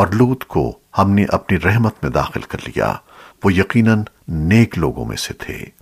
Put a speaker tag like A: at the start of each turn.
A: اور لوت کو ہم نے اپنی رحمت میں داخل کر لیا، وہ یقیناً نیک لوگوں میں سے تھے۔